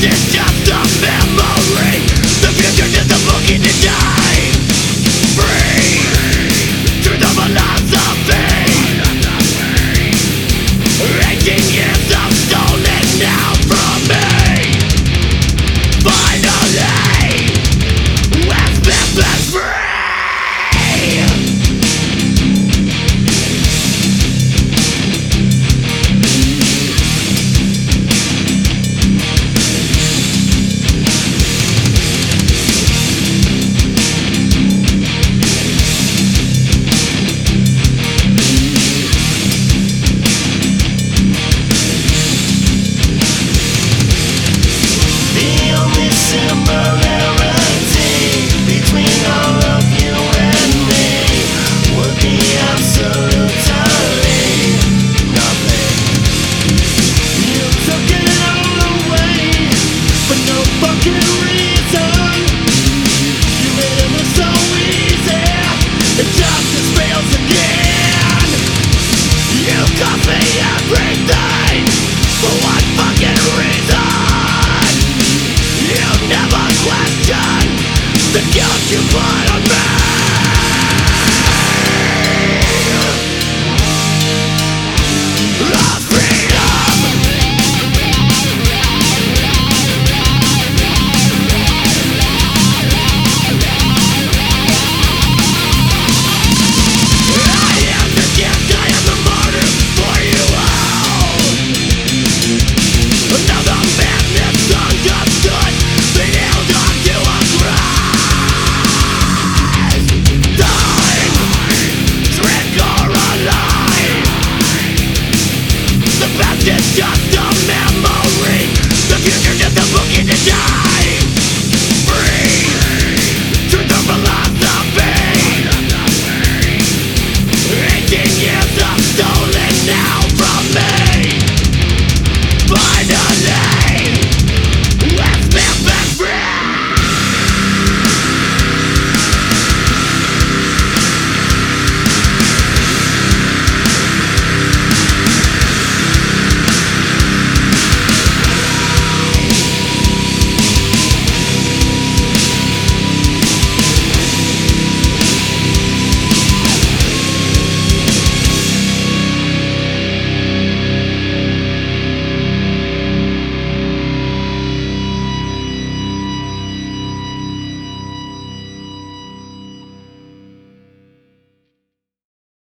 Justice Guilty by a is just a memory. The future's just a book in the sky